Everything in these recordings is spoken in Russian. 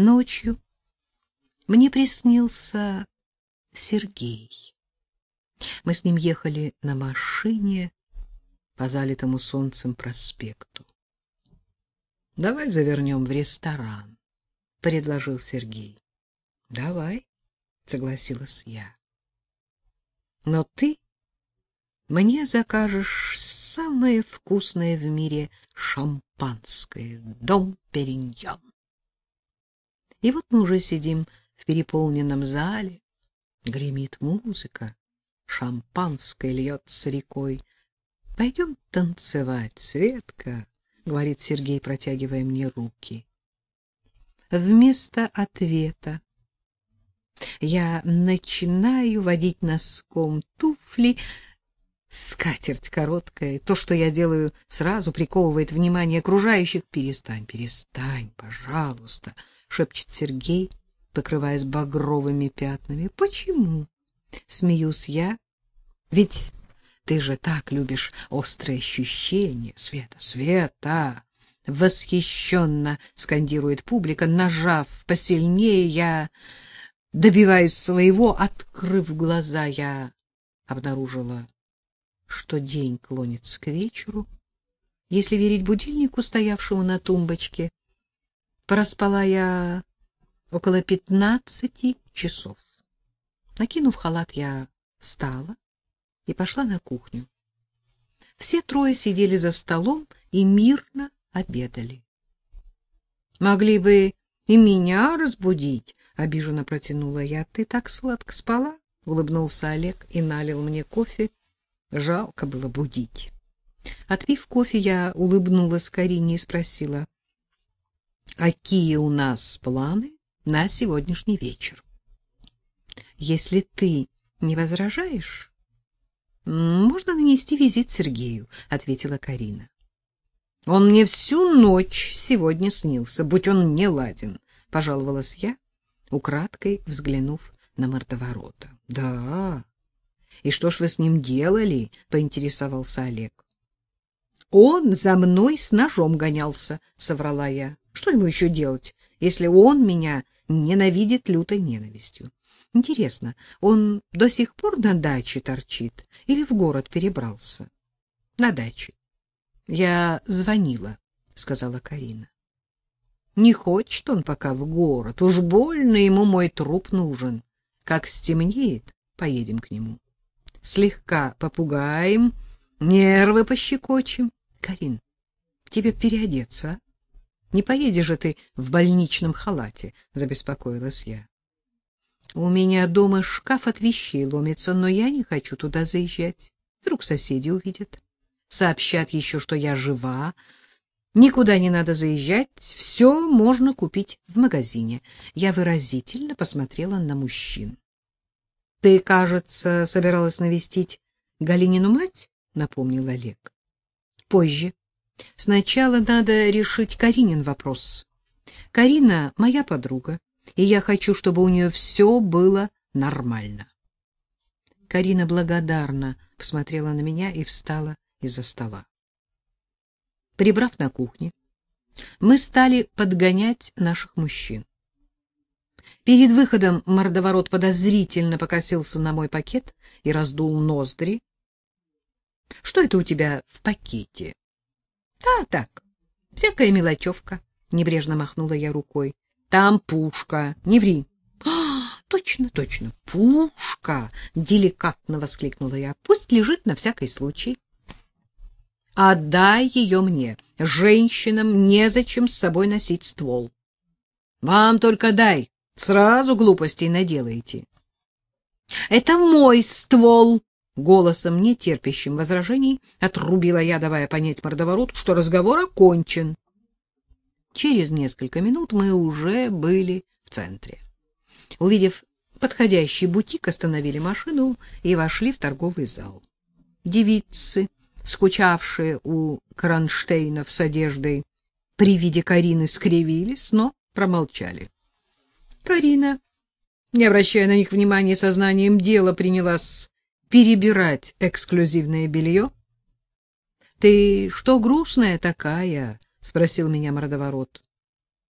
Ночью мне приснился Сергей. Мы с ним ехали на машине по залитому солнцем проспекту. — Давай завернем в ресторан, — предложил Сергей. — Давай, — согласилась я. — Но ты мне закажешь самое вкусное в мире шампанское, дом Периньон. И вот мы уже сидим в переполненном зале, гремит музыка, шампанское льется рекой. Пойдем танцевать, Светка, говорит Сергей, протягивая мне руки. Вместо ответа я начинаю водить носком туфли. Скатерть короткая, то, что я делаю, сразу приковывает внимание окружающих. Перестань, перестань, пожалуйста, шепчет Сергей, покрываясь багровыми пятнами. Почему? Смеюсь я. Ведь ты же так любишь острые ощущения, Света, Света. Восхищенно скандирует публика, нажав посильнее, я добиваюсь своего, открыв глаза, я обнаружила, что день клонится к вечеру. Если верить будильнику, стоявшему на тумбочке, проспала я около пятнадцати часов. Накинув халат, я встала и пошла на кухню. Все трое сидели за столом и мирно обедали. Могли бы и меня разбудить, обиженно протянула я. Ты так сладко спала, улыбнулся Олег и налил мне кофе. Жалко было будить. Отпив кофе, я улыбнулась Карине и спросила: "Какие у нас планы на сегодняшний вечер?" Если ты не возражаешь, можно нанести визит Сергею, ответила Карина. Он мне всю ночь сегодня снился, будь он не ладен, пожаловалась я, украдкой взглянув на мордоворота. Да. И что ж вы с ним делали? поинтересовался Олег. Он за мной с ножом гонялся, соврала я. Что ему еще делать, если он меня ненавидит лютой ненавистью? Интересно, он до сих пор на даче торчит или в город перебрался? На даче. Я звонила, сказала Карина. Не хочет он пока в город, уж больно ему мой труп нужен. Как стемнеет, поедем к нему. Слегка попугаем, нервы пощекочем. Карин, тебе переодеться, а? Не поедешь же ты в больничном халате, забеспокоилась я. У меня дома шкаф от вещей ломится, но я не хочу туда заезжать. Вдруг соседи увидят. Сообщат еще, что я жива. Никуда не надо заезжать, все можно купить в магазине. Я выразительно посмотрела на мужчин. — Ты, кажется, собиралась навестить Галинину мать? — напомнил Олег. — Позже. Сначала надо решить Каринин вопрос. Карина — моя подруга и я хочу, чтобы у нее все было нормально. Карина благодарно посмотрела на меня и встала из-за стола. Прибрав на кухне, мы стали подгонять наших мужчин. Перед выходом мордоворот подозрительно покосился на мой пакет и раздул ноздри. — Что это у тебя в пакете? — Да, так, всякая мелочевка, — небрежно махнула я рукой. Там пушка. Не ври. А, точно, точно. Пушка, деликатно воскликнула я. Пусть лежит на всякий случай. Отдай ее мне. Женщинам незачем с собой носить ствол. Вам только дай, сразу глупостей наделаете. Это мой ствол, голосом не терпящим возражений отрубила я, давая понять мордовороту, что разговор окончен. Через несколько минут мы уже были в центре. Увидев подходящий бутик, остановили машину и вошли в торговый зал. Девицы, скучавшие у кронштейнов с одеждой, при виде Карины скривились, но промолчали. Карина, не обращая на них внимания, сознанием дела принялась перебирать эксклюзивное белье. — Ты что грустная такая? — спросил меня мордоворот.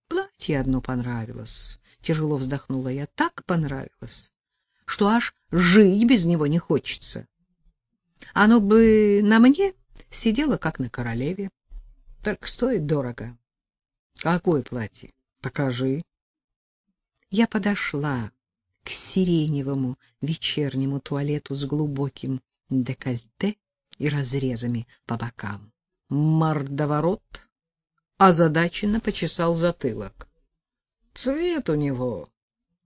Платье одно понравилось. Тяжело вздохнула я. Так понравилось, что аж жить без него не хочется. Оно бы на мне сидело, как на королеве. Только стоит дорого. Какое платье? Покажи. Я подошла к сиреневому вечернему туалету с глубоким декольте и разрезами по бокам. Мордоворот озадаченно почесал затылок. Цвет у него,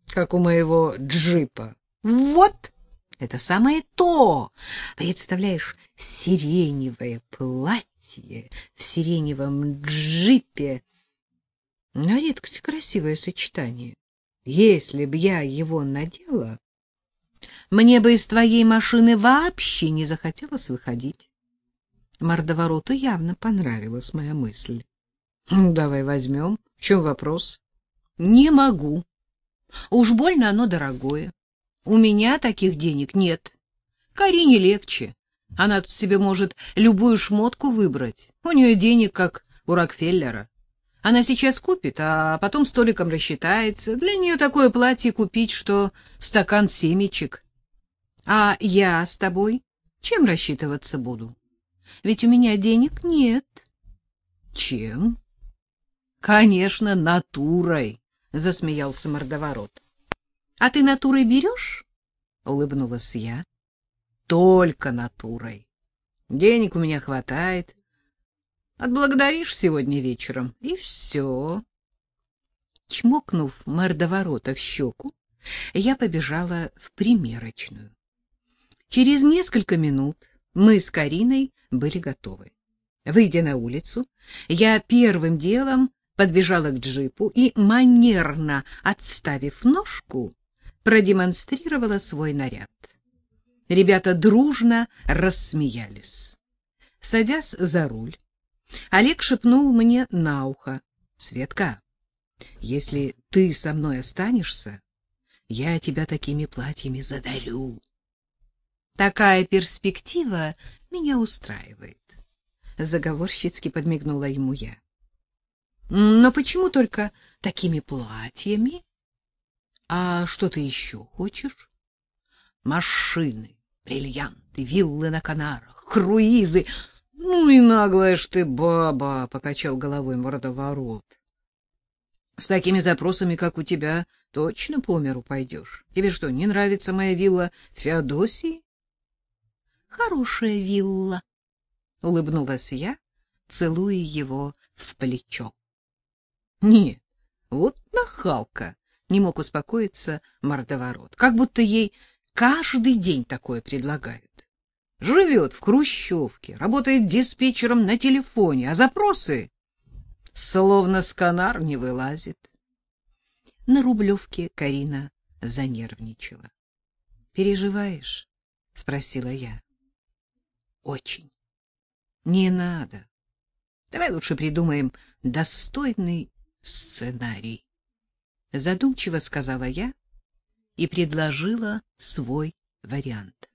как у моего джипа. Вот! Это самое то! Представляешь, сиреневое платье в сиреневом джипе. На редкость красивое сочетание. Если б я его надела, мне бы из твоей машины вообще не захотелось выходить. Мордовороту явно понравилась моя мысль. Ну, давай возьмем. В чем вопрос? Не могу. Уж больно оно дорогое. У меня таких денег нет. Карине легче. Она тут себе может любую шмотку выбрать. У нее денег, как у Рокфеллера. Она сейчас купит, а потом столиком рассчитается. Для нее такое платье купить, что стакан семечек. А я с тобой чем рассчитываться буду? Ведь у меня денег нет. Чем? Конечно, натурой, засмеялся мордоворот. А ты натурой берешь? улыбнулась я. Только натурой. Денег у меня хватает. Отблагодаришь сегодня вечером, и все. Чмокнув мордоворота в щеку, я побежала в примерочную. Через несколько минут мы с Кариной были готовы. Выйдя на улицу, я первым делом подбежала к джипу и, манерно отставив ножку, продемонстрировала свой наряд. Ребята дружно рассмеялись. Садясь за руль, Олег шепнул мне на ухо. — Светка, если ты со мной останешься, я тебя такими платьями задарю. Такая перспектива меня устраивает. Заговорщицки подмигнула ему я. Но почему только такими платьями? А что ты еще хочешь? Машины, бриллианты, виллы на Канарах, круизы. Ну и наглая ж ты баба, покачал головой мордоворот. С такими запросами, как у тебя, точно по миру пойдешь. Тебе что, не нравится моя вилла Феодосии? Хорошая вилла, улыбнулась я, целуя его в плечо. Нет, вот нахалка, не мог успокоиться мордоворот. Как будто ей каждый день такое предлагают. Живет в Хрущевке, работает диспетчером на телефоне, а запросы словно с канар не вылазит. На Рублевке Карина занервничала. Переживаешь? спросила я. Очень. Не надо. Давай лучше придумаем достойный сценарий. Задумчиво сказала я и предложила свой вариант.